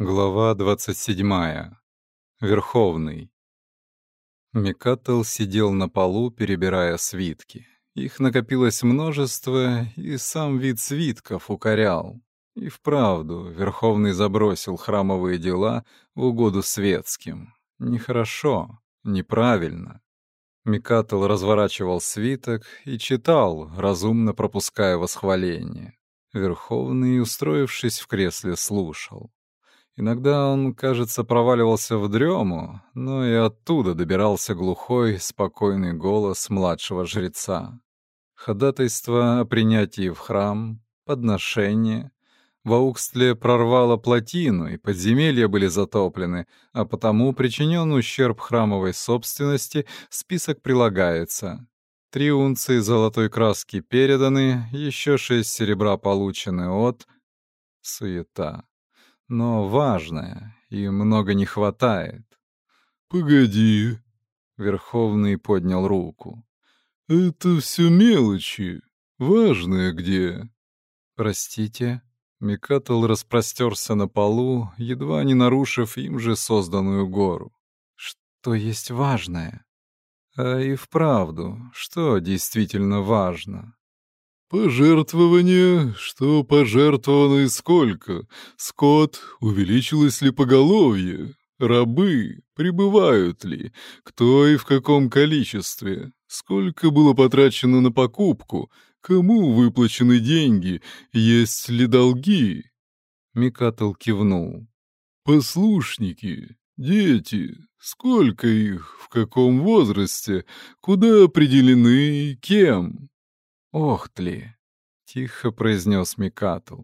Глава 27. Верховный. Микател сидел на полу, перебирая свитки. Их накопилось множество, и сам вид свитков укорял. И вправду, Верховный забросил храмовые дела в угоду светским. Нехорошо, неправильно. Микател разворачивал свиток и читал, разумно пропуская восхваление. Верховный, устроившись в кресле, слушал. Иногда он, кажется, проваливался в дрему, но и оттуда добирался глухой, спокойный голос младшего жреца. Ходатайство о принятии в храм, подношение. В Аукстле прорвало плотину, и подземелья были затоплены, а потому причинен ущерб храмовой собственности, список прилагается. Три унции золотой краски переданы, еще шесть серебра получены от... Суета но важное, и много не хватает. «Погоди», — Верховный поднял руку. «Это все мелочи. Важное где?» «Простите». Микатл распростерся на полу, едва не нарушив им же созданную гору. «Что есть важное?» «А и вправду, что действительно важно?» Пожертвования, что пожертвовано и сколько, скот, увеличилось ли поголовье, рабы, прибывают ли, кто и в каком количестве, сколько было потрачено на покупку, кому выплачены деньги, есть ли долги. Микатл кивнул. Послушники, дети, сколько их, в каком возрасте, куда определены, кем? «Охтли!» — тихо произнес Микатл.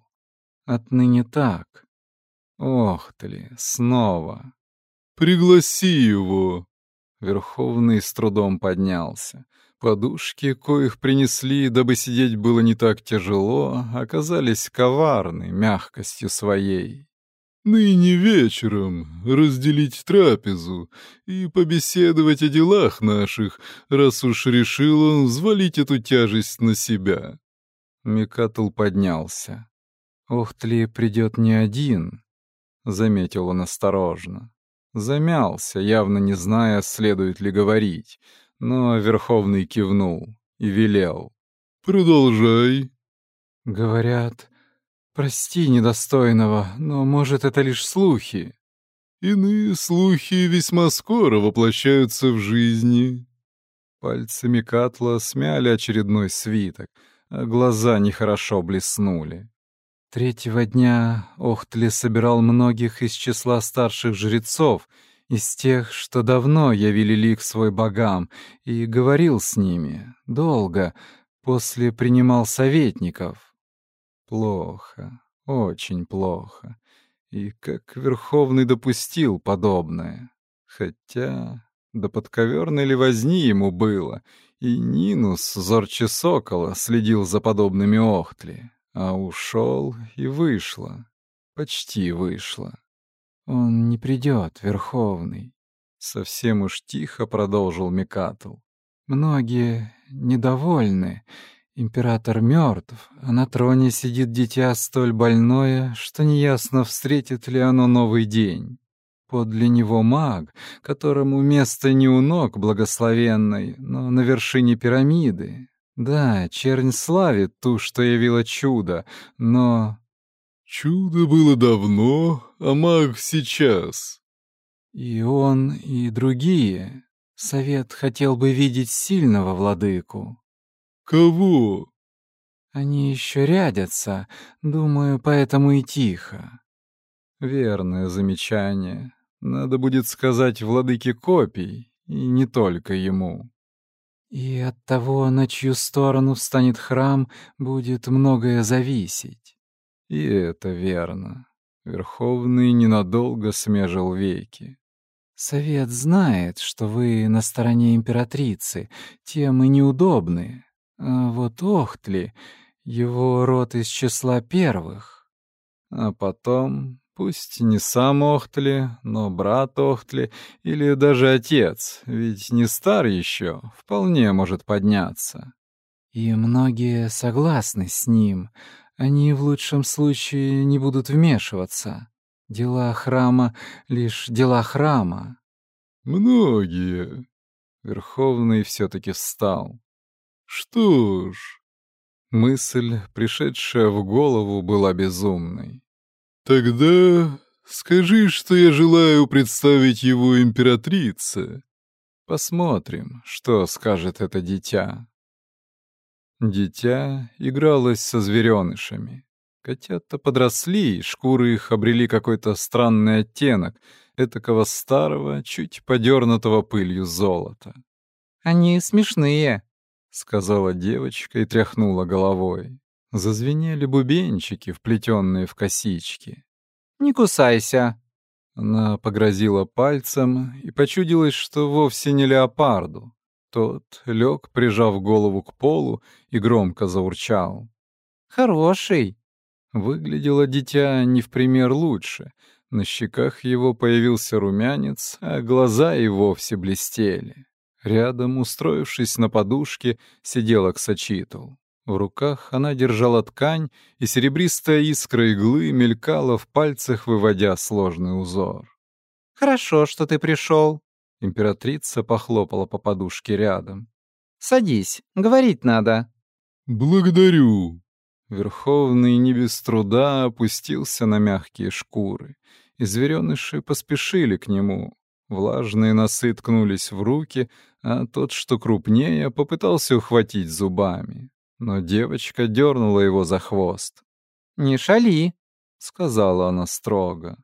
«Отныне так. Охтли, снова!» «Пригласи его!» Верховный с трудом поднялся. Подушки, коих принесли, дабы сидеть было не так тяжело, оказались коварны мягкостью своей. «Ныне вечером разделить трапезу и побеседовать о делах наших, раз уж решил он взвалить эту тяжесть на себя». Микатл поднялся. «Охтли придет не один», — заметил он осторожно. Замялся, явно не зная, следует ли говорить, но Верховный кивнул и велел. «Продолжай». «Говорят, «Прости недостойного, но, может, это лишь слухи». «Иные слухи весьма скоро воплощаются в жизни». Пальцами Катла смяли очередной свиток, а глаза нехорошо блеснули. Третьего дня Охтли собирал многих из числа старших жрецов, из тех, что давно явили лик свой богам, и говорил с ними, долго, после принимал советников. Плохо, очень плохо. И как Верховный допустил подобное. Хотя, да подковерной ли возни ему было, и Нинус, зорче сокола, следил за подобными охтли, а ушел и вышло. Почти вышло. Он не придет, Верховный. Совсем уж тихо продолжил Микатл. Многие недовольны, Император мертв, а на троне сидит дитя столь больное, что неясно, встретит ли оно новый день. Подле него маг, которому место не у ног благословенной, но на вершине пирамиды. Да, чернь славит ту, что явила чудо, но... Чудо было давно, а маг сейчас. И он, и другие. Совет хотел бы видеть сильного владыку. «Кого?» «Они еще рядятся, думаю, поэтому и тихо». «Верное замечание. Надо будет сказать владыке копий, и не только ему». «И от того, на чью сторону встанет храм, будет многое зависеть». «И это верно». Верховный ненадолго смежил веки. «Совет знает, что вы на стороне императрицы, тем и неудобны, а вот Охтли, его род из числа первых. А потом, пусть не сам Охтли, но брат Охтли или даже отец, ведь не стар еще, вполне может подняться. И многие согласны с ним. Они в лучшем случае не будут вмешиваться. Дела храма — лишь дела храма. Многие. Верховный все-таки встал. Что ж... Мысль, пришедшая в голову, была безумной. Тогда скажи, что я желаю представить его императрице. Посмотрим, что скажет это дитя. Дитя игралось со зверенышами. Котята подросли, шкуры их обрели какой-то странный оттенок, этакого старого, чуть подернутого пылью золота. «Они смешные», — сказала девочка и тряхнула головой. Зазвенели бубенчики, вплетенные в косички. «Не кусайся!» Она погрозила пальцем и почудилась, что вовсе не леопарду. Тот лег, прижав голову к полу, и громко заурчал. «Хороший!» Выглядело дитя не в пример лучше. На щеках его появился румянец, а глаза и вовсе блестели. Рядом, устроившись на подушке, сидела Ксачитл. В руках она держала ткань, и серебристая искра иглы мелькала в пальцах, выводя сложный узор. «Хорошо, что ты пришел», — императрица похлопала по подушке рядом. «Садись, говорить надо». «Благодарю», Верховный не без труда опустился на мягкие шкуры, и звереныши поспешили к нему. Влажные носы ткнулись в руки, а тот, что крупнее, попытался ухватить зубами. Но девочка дернула его за хвост. «Не шали», — сказала она строго.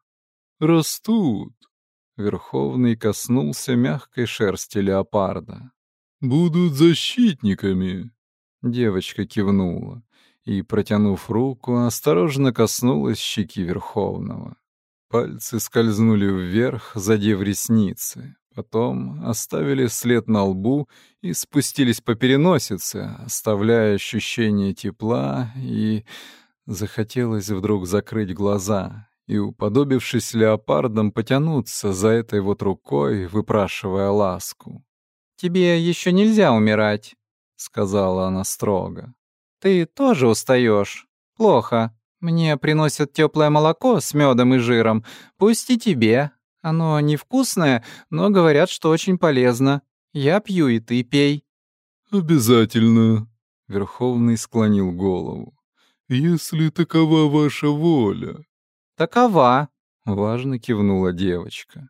«Растут». Верховный коснулся мягкой шерсти леопарда. «Будут защитниками». Девочка кивнула и, протянув руку, осторожно коснулась щеки Верховного. Пальцы скользнули вверх, задев ресницы, потом оставили след на лбу и спустились по переносице, оставляя ощущение тепла, и захотелось вдруг закрыть глаза и, уподобившись леопардом, потянуться за этой вот рукой, выпрашивая ласку. «Тебе еще нельзя умирать», — сказала она строго. Ты тоже устаешь. Плохо. Мне приносят теплое молоко с медом и жиром. Пусть и тебе. Оно невкусное, но говорят, что очень полезно. Я пью, и ты пей». «Обязательно», — Верховный склонил голову. «Если такова ваша воля». «Такова», — важно кивнула девочка.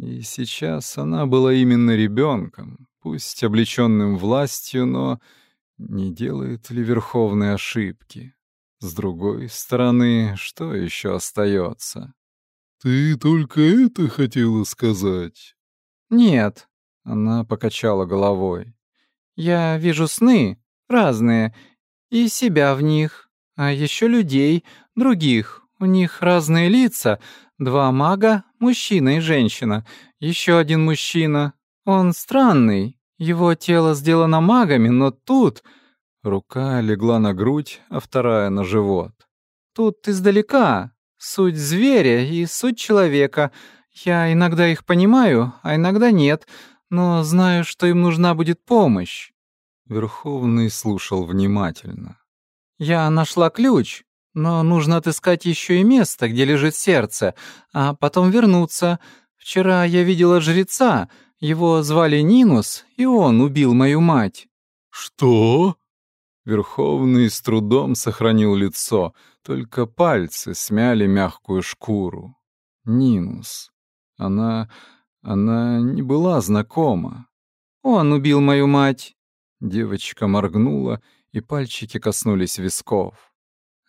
И сейчас она была именно ребенком, пусть облеченным властью, но не делает ли Верховной ошибки? С другой стороны, что еще остается? «Ты только это хотела сказать?» «Нет», — она покачала головой. «Я вижу сны, разные, и себя в них, а еще людей, других. У них разные лица, два мага, мужчина и женщина, еще один мужчина. Он странный, его тело сделано магами, но тут... Рука легла на грудь, а вторая на живот. Тут издалека. Суть зверя и суть человека. Я иногда их понимаю, а иногда нет, но знаю, что им нужна будет помощь. Верховный слушал внимательно. Я нашла ключ, но нужно отыскать еще и место, где лежит сердце, а потом вернуться. Вчера я видела жреца, его звали Нинус, и он убил мою мать». «Что?» Верховный с трудом сохранил лицо, только пальцы смяли мягкую шкуру. Нинус. Она... она не была знакома. «Он убил мою мать!» Девочка моргнула, и пальчики коснулись висков.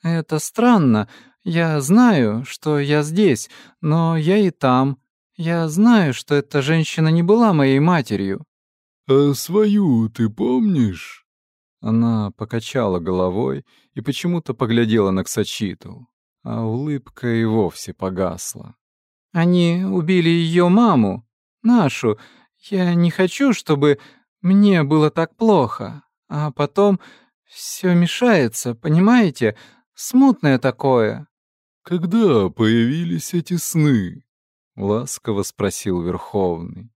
«Это странно. Я знаю, что я здесь, но я и там. Я знаю, что эта женщина не была моей матерью». «А свою ты помнишь?» Она покачала головой и почему-то поглядела на Ксачиту, а улыбка и вовсе погасла. «Они убили ее маму, нашу. Я не хочу, чтобы мне было так плохо. А потом все мешается, понимаете? Смутное такое». «Когда появились эти сны?» — ласково спросил Верховный.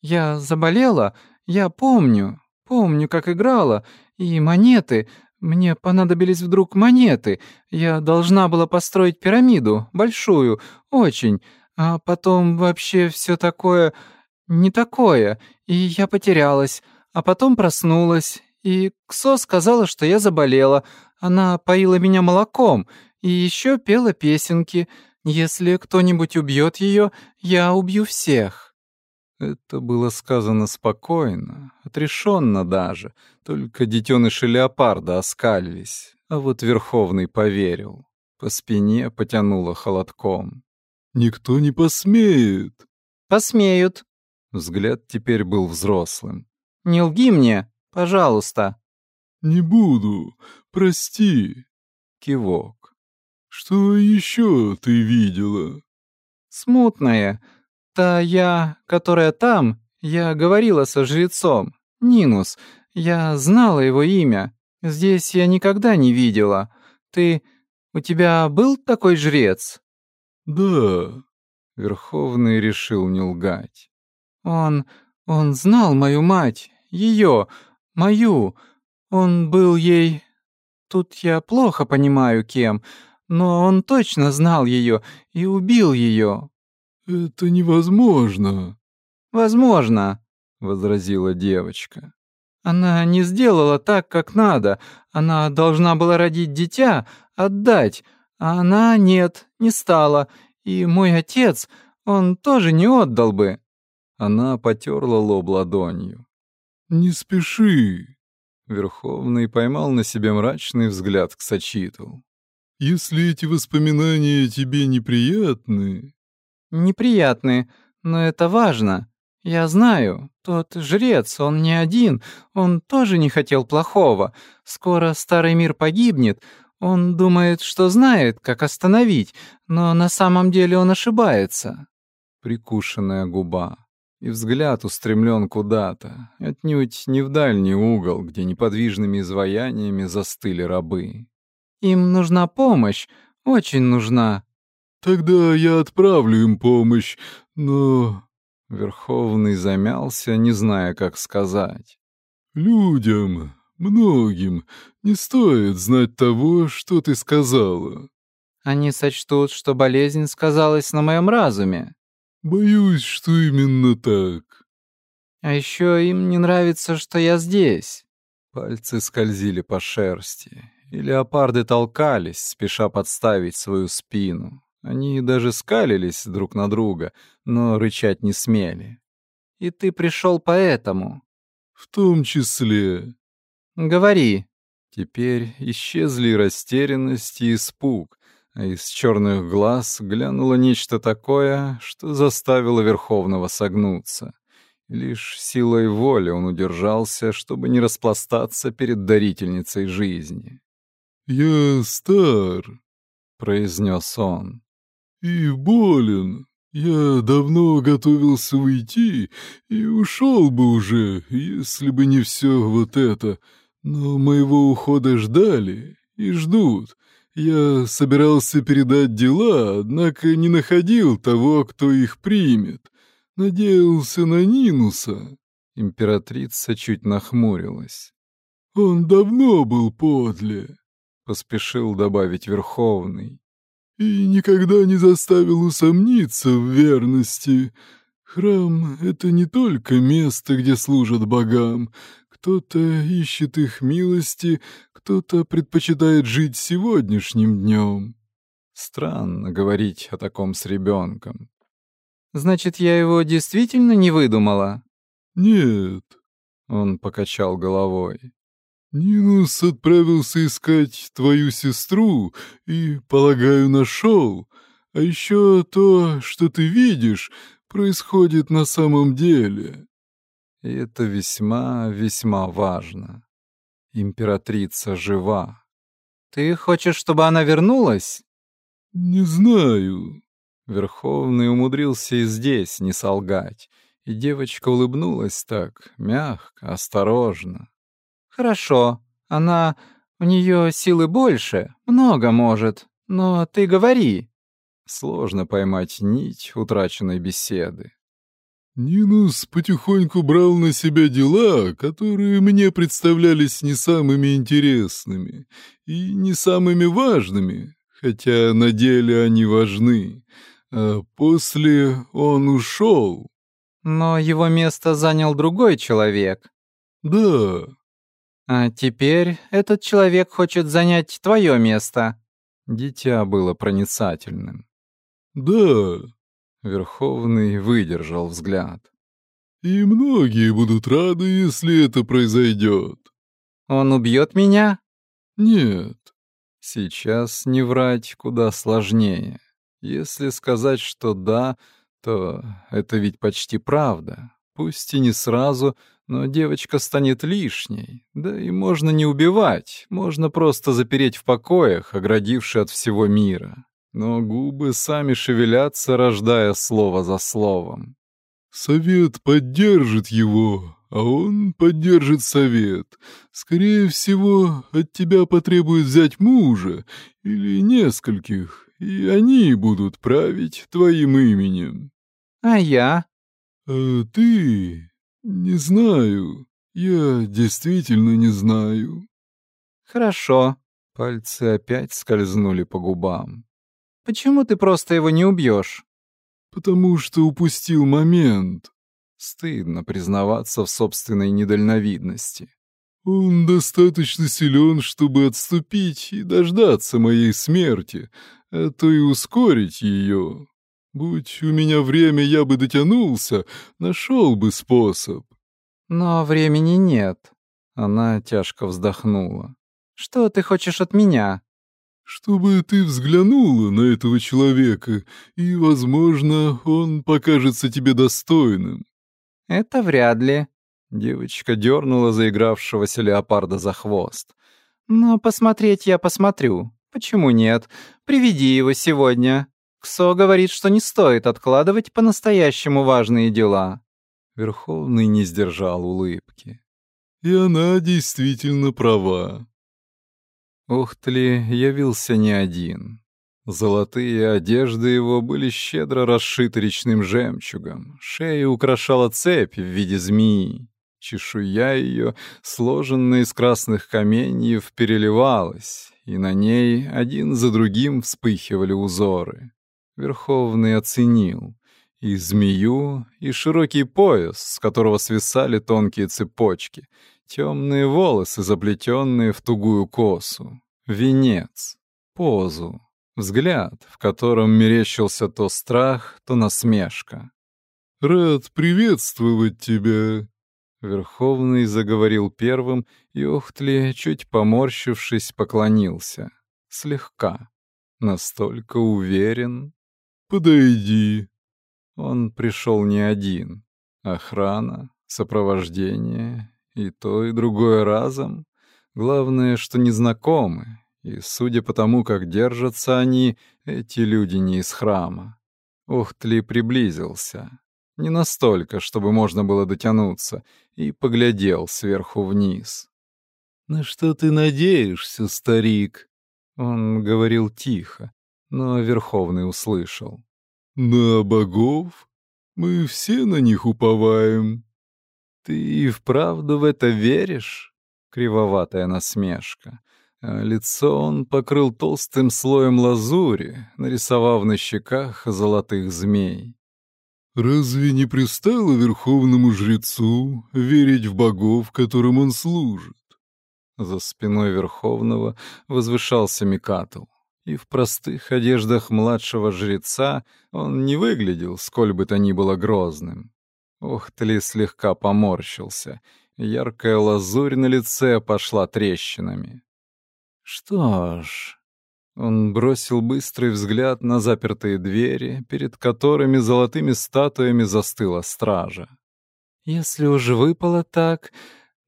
«Я заболела, я помню, помню, как играла, и монеты, Мне понадобились вдруг монеты. Я должна была построить пирамиду, большую, очень. А потом вообще все такое... не такое. И я потерялась. А потом проснулась. И Ксо сказала, что я заболела. Она поила меня молоком. И еще пела песенки. Если кто-нибудь убьет ее, я убью всех. Это было сказано спокойно, отрешенно даже, только детеныши леопарда оскалились, а вот Верховный поверил. По спине потянуло холодком. «Никто не посмеет!» «Посмеют!» Взгляд теперь был взрослым. «Не лги мне, пожалуйста!» «Не буду, прости!» Кивок. «Что еще ты видела?» «Смутное. «Та я, которая там, я говорила со жрецом. Нинус. Я знала его имя. Здесь я никогда не видела. Ты... У тебя был такой жрец?» «Да». Верховный решил не лгать. «Он... он знал мою мать. Ее. Мою. Он был ей... Тут я плохо понимаю, кем, но он точно знал ее и убил ее. «Это невозможно». «Возможно», — возразила девочка. «Она не сделала так, как надо. Она должна была родить дитя, отдать, а она нет, не стала. И мой отец, он тоже не отдал бы». Она потерла лоб ладонью. «Не спеши», Верховный поймал на себе мрачный взгляд к Сачиту. «Если эти воспоминания тебе неприятны, неприятные, но это важно. Я знаю, тот жрец, он не один, он тоже не хотел плохого. Скоро старый мир погибнет. Он думает, что знает, как остановить, но на самом деле он ошибается. Прикушенная губа. И взгляд устремлен куда-то, отнюдь не в дальний угол, где неподвижными изваяниями застыли рабы. Им нужна помощь, очень нужна, Тогда я отправлю им помощь, но...» Верховный замялся, не зная, как сказать. «Людям, многим, не стоит знать того, что ты сказала». «Они сочтут, что болезнь сказалась на моем разуме». «Боюсь, что именно так». «А еще им не нравится, что я здесь». Пальцы скользили по шерсти, и леопарды толкались, спеша подставить свою спину. Они даже скалились друг на друга, но рычать не смели. «И ты пришел поэтому?» «В том числе...» «Говори». Теперь исчезли растерянность и испуг, а из черных глаз глянуло нечто такое, что заставило Верховного согнуться. Лишь силой воли он удержался, чтобы не распластаться перед дарительницей жизни. «Я стар», — произнес он и болен. Я давно готовился уйти и ушел бы уже, если бы не все вот это. Но моего ухода ждали и ждут. Я собирался передать дела, однако не находил того, кто их примет. Надеялся на Нинуса. Императрица чуть нахмурилась. Он давно был подле, поспешил добавить Верховный и никогда не заставил усомниться в верности. Храм — это не только место, где служат богам. Кто-то ищет их милости, кто-то предпочитает жить сегодняшним днем. Странно говорить о таком с ребенком. Значит, я его действительно не выдумала? Нет. Он покачал головой. «Нинус отправился искать твою сестру и, полагаю, нашел. А еще то, что ты видишь, происходит на самом деле». И это весьма-весьма важно. Императрица жива. «Ты хочешь, чтобы она вернулась?» «Не знаю». Верховный умудрился и здесь не солгать, и девочка улыбнулась так, мягко, осторожно. «Хорошо. Она... У нее силы больше, много может. Но ты говори». Сложно поймать нить утраченной беседы. Нинус потихоньку брал на себя дела, которые мне представлялись не самыми интересными и не самыми важными, хотя на деле они важны. А после он ушел. Но его место занял другой человек. Да. А теперь этот человек хочет занять твое место. Дитя было проницательным. Да. Верховный выдержал взгляд. И многие будут рады, если это произойдет. Он убьет меня? Нет. Сейчас не врать куда сложнее. Если сказать, что да, то это ведь почти правда. Пусть и не сразу, но девочка станет лишней. Да и можно не убивать, можно просто запереть в покоях, оградивши от всего мира но губы сами шевелятся, рождая слово за словом. «Совет поддержит его, а он поддержит совет. Скорее всего, от тебя потребует взять мужа или нескольких, и они будут править твоим именем». «А я?» «А ты? Не знаю. Я действительно не знаю». «Хорошо». Пальцы опять скользнули по губам. Почему ты просто его не убьешь? Потому что упустил момент. Стыдно признаваться в собственной недальновидности. Он достаточно силен, чтобы отступить и дождаться моей смерти, а то и ускорить ее. Будь у меня время, я бы дотянулся, нашел бы способ. Но времени нет. Она тяжко вздохнула. Что ты хочешь от меня? чтобы ты взглянула на этого человека, и, возможно, он покажется тебе достойным». «Это вряд ли». Девочка дернула заигравшегося леопарда за хвост. «Но посмотреть я посмотрю. Почему нет? Приведи его сегодня. Ксо говорит, что не стоит откладывать по-настоящему важные дела». Верховный не сдержал улыбки. «И она действительно права. Ухтли явился не один. Золотые одежды его были щедро расшиты речным жемчугом, шею украшала цепь в виде змеи. Чешуя ее, сложенная из красных каменьев, переливалась, и на ней один за другим вспыхивали узоры. Верховный оценил и змею, и широкий пояс, с которого свисали тонкие цепочки, темные волосы, заплетенные в тугую косу, венец, позу, взгляд, в котором мерещился то страх, то насмешка. «Рад приветствовать тебя!» Верховный заговорил первым, и Охтли, чуть поморщившись, поклонился. Слегка. Настолько уверен. «Подойди». Он пришел не один. Охрана, сопровождение и то, и другое разом. Главное, что незнакомы, и, судя по тому, как держатся они, эти люди не из храма. Ухтли приблизился. Не настолько, чтобы можно было дотянуться, и поглядел сверху вниз. «На что ты надеешься, старик?» Он говорил тихо, но Верховный услышал. «На богов? Мы все на них уповаем». «Ты и вправду в это веришь?» Кривоватая насмешка. А лицо он покрыл толстым слоем лазури, нарисовав на щеках золотых змей. «Разве не пристало верховному жрецу верить в богов, которым он служит?» За спиной Верховного возвышался Микатл, и в простых одеждах младшего жреца он не выглядел сколь бы то ни было грозным. Охтли слегка поморщился. Яркая лазурь на лице пошла трещинами. Что ж... Он бросил быстрый взгляд на запертые двери, перед которыми золотыми статуями застыла стража. «Если уж выпало так,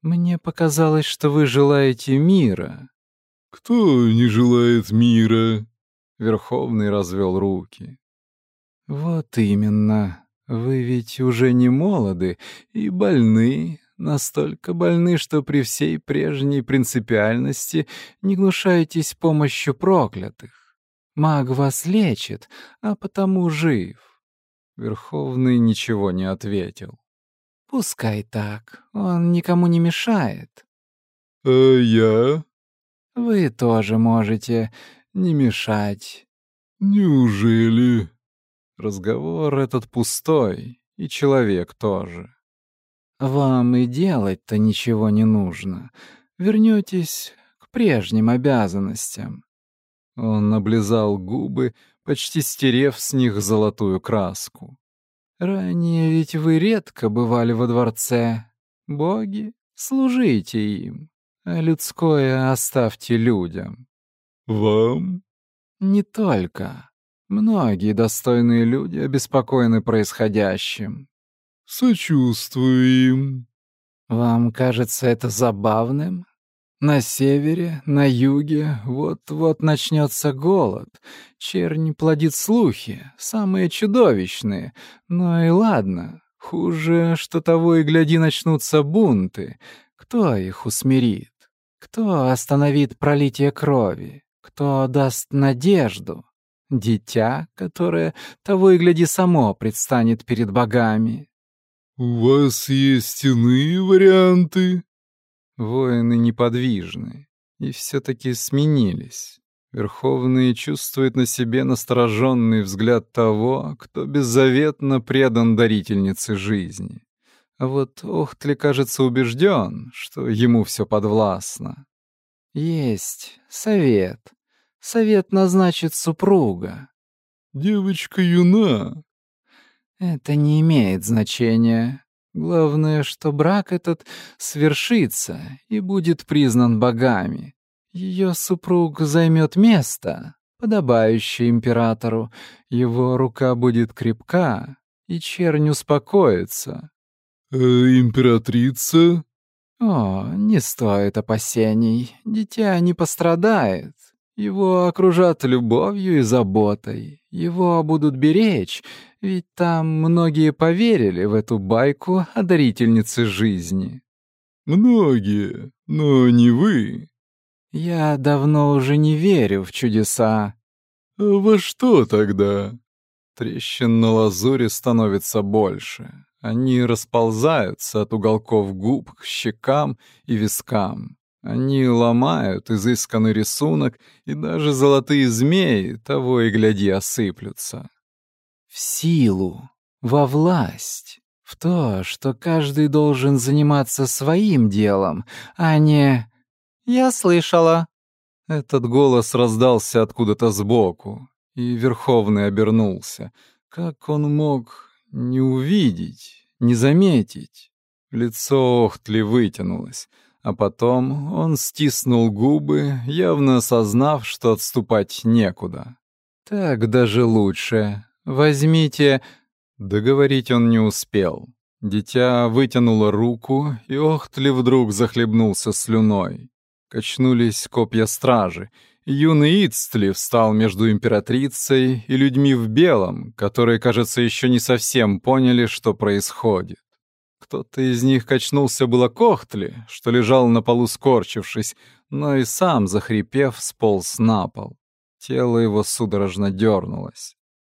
мне показалось, что вы желаете мира». «Кто не желает мира?» Верховный развел руки. «Вот именно. Вы ведь уже не молоды и больны, настолько больны, что при всей прежней принципиальности не гнушаетесь помощью проклятых. Маг вас лечит, а потому жив. Верховный ничего не ответил. «Пускай так, он никому не мешает». «А я?» «Вы тоже можете не мешать». «Неужели?» Разговор этот пустой, и человек тоже. «Вам и делать-то ничего не нужно. Вернётесь к прежним обязанностям». Он облизал губы, почти стерев с них золотую краску. «Ранее ведь вы редко бывали во дворце. Боги, служите им, людское оставьте людям». «Вам?» «Не только. Многие достойные люди обеспокоены происходящим». «Сочувствую им». «Вам кажется это забавным?» На севере, на юге вот-вот начнется голод. Чернь плодит слухи, самые чудовищные. Но и ладно, хуже, что того и гляди начнутся бунты. Кто их усмирит? Кто остановит пролитие крови? Кто даст надежду? Дитя, которое того и гляди само предстанет перед богами. «У вас есть иные варианты?» Воины неподвижны и все-таки сменились. Верховный чувствует на себе настороженный взгляд того, кто беззаветно предан дарительнице жизни. А вот Охтли, кажется, убежден, что ему все подвластно. «Есть совет. Совет назначит супруга». «Девочка юна». «Это не имеет значения. Главное, что брак этот свершится и будет признан богами. Ее супруг займет место, подобающее императору. Его рука будет крепка, и чернь успокоится. «А императрица?» «О, не стоит опасений. Дитя не пострадает. Его окружат любовью и заботой. Его будут беречь, ведь там многие поверили в эту байку о дарительнице жизни. Многие, но не вы. Я давно уже не верю в чудеса. А во что тогда? Трещин на лазуре становится больше. Они расползаются от уголков губ к щекам и вискам. Они ломают изысканный рисунок, и даже золотые змеи того и гляди осыплются. В силу, во власть, в то, что каждый должен заниматься своим делом, а не... «Я слышала». Этот голос раздался откуда-то сбоку, и Верховный обернулся. Как он мог не увидеть, не заметить? Лицо Охтли вытянулось. А потом он стиснул губы, явно осознав, что отступать некуда. «Так даже лучше. Возьмите...» Договорить он не успел. Дитя вытянуло руку, и Охтли вдруг захлебнулся слюной. Качнулись копья стражи. Юный Ицтли встал между императрицей и людьми в белом, которые, кажется, еще не совсем поняли, что происходит. Кто-то из них качнулся было Кохтли, что лежал на полу скорчившись, но и сам, захрипев, сполз на пол. Тело его судорожно дернулось.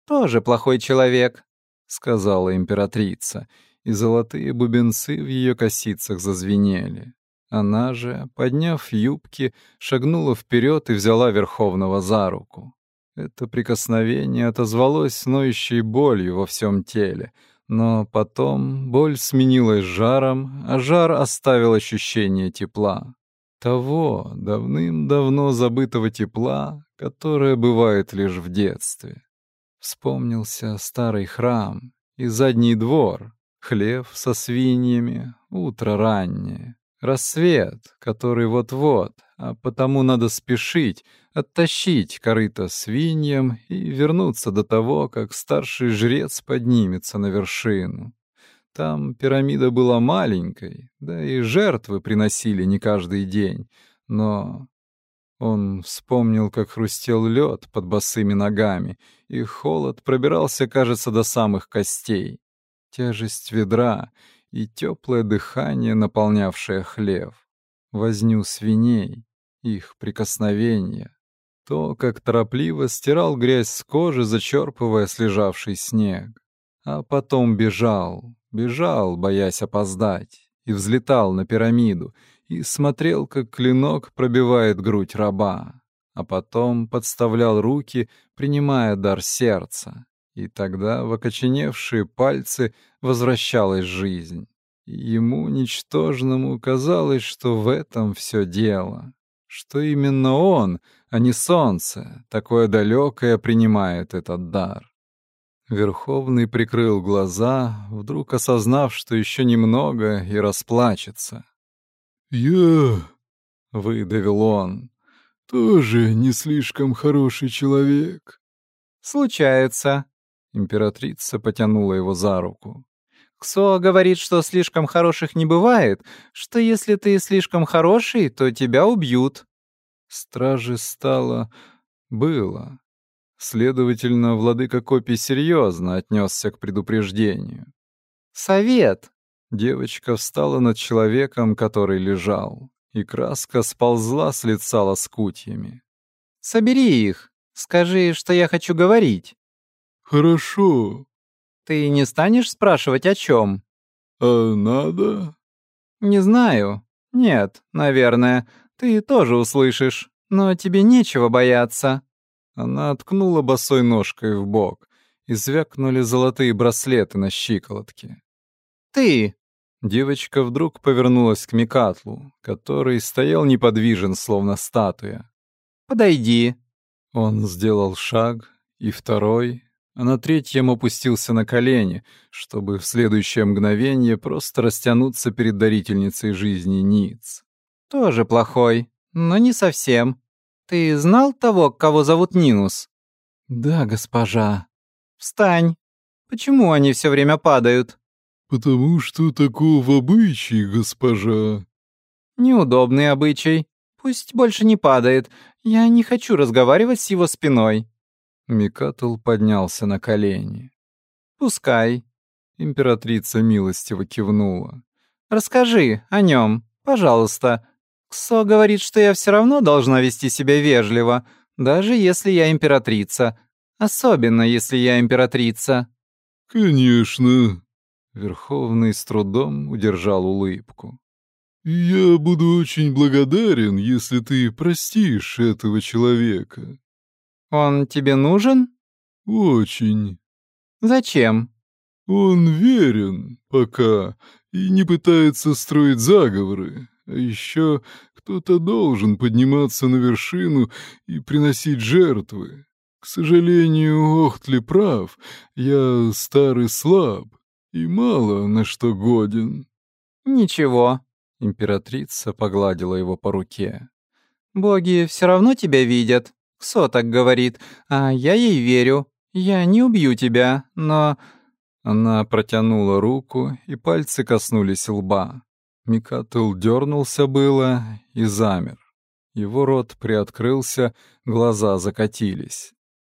«Тоже плохой человек», — сказала императрица, и золотые бубенцы в ее косицах зазвенели. Она же, подняв юбки, шагнула вперед и взяла Верховного за руку. Это прикосновение отозвалось ноющей болью во всем теле — но потом боль сменилась жаром, а жар оставил ощущение тепла. Того давным-давно забытого тепла, которое бывает лишь в детстве. Вспомнился старый храм и задний двор, хлев со свиньями, утро раннее, рассвет, который вот-вот, а потому надо спешить, оттащить корыто свиньям и вернуться до того, как старший жрец поднимется на вершину. Там пирамида была маленькой, да и жертвы приносили не каждый день, но он вспомнил, как хрустел лед под босыми ногами, и холод пробирался, кажется, до самых костей. Тяжесть ведра и теплое дыхание, наполнявшее хлев. Возню свиней, их прикосновения, то, как торопливо стирал грязь с кожи, зачерпывая слежавший снег. а потом бежал, бежал, боясь опоздать, и взлетал на пирамиду, и смотрел, как клинок пробивает грудь раба, а потом подставлял руки, принимая дар сердца, и тогда в окоченевшие пальцы возвращалась жизнь. Ему, ничтожному, казалось, что в этом все дело, что именно он, а не солнце, такое далекое принимает этот дар. Верховный прикрыл глаза, вдруг осознав, что еще немного и расплачется. «Я...» — выдавил он. «Тоже не слишком хороший человек». «Случается». Императрица потянула его за руку. Ксо говорит, что слишком хороших не бывает, что если ты слишком хороший, то тебя убьют. Стражи стало... было. Следовательно, владыка Копий серьезно отнесся к предупреждению. «Совет!» Девочка встала над человеком, который лежал, и краска сползла с лица лоскутьями. «Собери их. Скажи, что я хочу говорить». «Хорошо». «Ты не станешь спрашивать, о чем?» «А надо?» «Не знаю. Нет, наверное. Ты тоже услышишь. Но тебе нечего бояться». Она ткнула босой ножкой в бок, и звякнули золотые браслеты на щиколотке. «Ты!» Девочка вдруг повернулась к Микатлу, который стоял неподвижен, словно статуя. «Подойди». Он сделал шаг, и второй, а на третьем опустился на колени, чтобы в следующее мгновение просто растянуться перед дарительницей жизни Ниц. «Тоже плохой, но не совсем. Ты знал того, кого зовут Нинус?» «Да, госпожа». «Встань. Почему они все время падают?» «Потому что такого обычай, госпожа». «Неудобный обычай. Пусть больше не падает. Я не хочу разговаривать с его спиной». Микатл поднялся на колени. «Пускай». Императрица милостиво кивнула. «Расскажи о нем, пожалуйста. Ксо говорит, что я все равно должна вести себя вежливо, даже если я императрица. Особенно, если я императрица». «Конечно». Верховный с трудом удержал улыбку. «Я буду очень благодарен, если ты простишь этого человека». «Он тебе нужен?» «Очень». «Зачем?» «Он верен пока и не пытается строить заговоры. А еще кто-то должен подниматься на вершину и приносить жертвы. К сожалению, Охтли прав, я старый слаб и мало на что годен». «Ничего», — императрица погладила его по руке. «Боги все равно тебя видят. Ксо так говорит, а я ей верю. Я не убью тебя, но...» Она протянула руку, и пальцы коснулись лба. Микатл дернулся было и замер. Его рот приоткрылся, глаза закатились.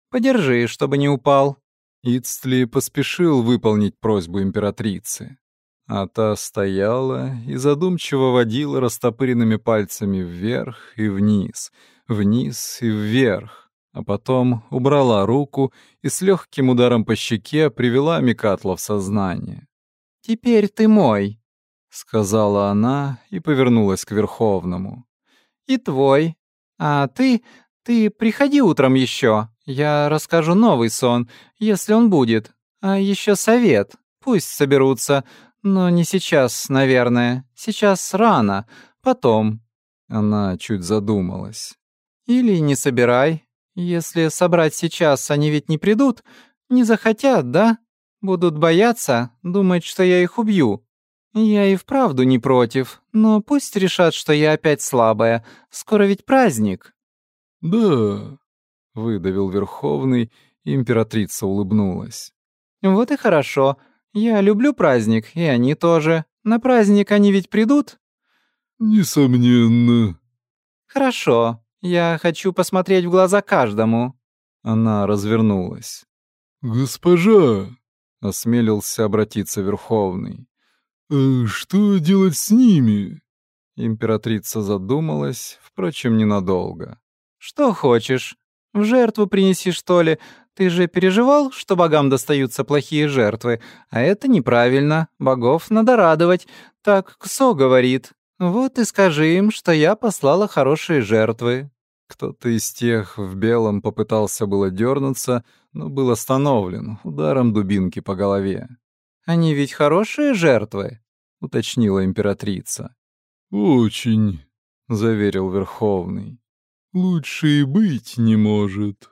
«Подержи, чтобы не упал». Ицтли поспешил выполнить просьбу императрицы. А та стояла и задумчиво водила растопыренными пальцами вверх и вниз, вниз и вверх, а потом убрала руку и с легким ударом по щеке привела Микатла в сознание. «Теперь ты мой», — сказала она и повернулась к Верховному. «И твой. А ты... ты приходи утром еще. Я расскажу новый сон, если он будет. А еще совет. Пусть соберутся. Но не сейчас, наверное. Сейчас рано. Потом». Она чуть задумалась. «Или не собирай. Если собрать сейчас, они ведь не придут. Не захотят, да? Будут бояться, думать, что я их убью. Я и вправду не против, но пусть решат, что я опять слабая. Скоро ведь праздник». «Да», — выдавил Верховный, императрица улыбнулась. «Вот и хорошо. Я люблю праздник, и они тоже. На праздник они ведь придут?» «Несомненно». «Хорошо. Я хочу посмотреть в глаза каждому». Она развернулась. «Госпожа», — осмелился обратиться Верховный. «А что делать с ними?» Императрица задумалась, впрочем, ненадолго. «Что хочешь? В жертву принеси, что ли? Ты же переживал, что богам достаются плохие жертвы, а это неправильно. Богов надо радовать. Так Ксо говорит. Вот и скажи им, что я послала хорошие жертвы». Кто-то из тех в белом попытался было дернуться, но был остановлен ударом дубинки по голове. «Они ведь хорошие жертвы?» — уточнила императрица. «Очень», — заверил Верховный. «Лучше и быть не может».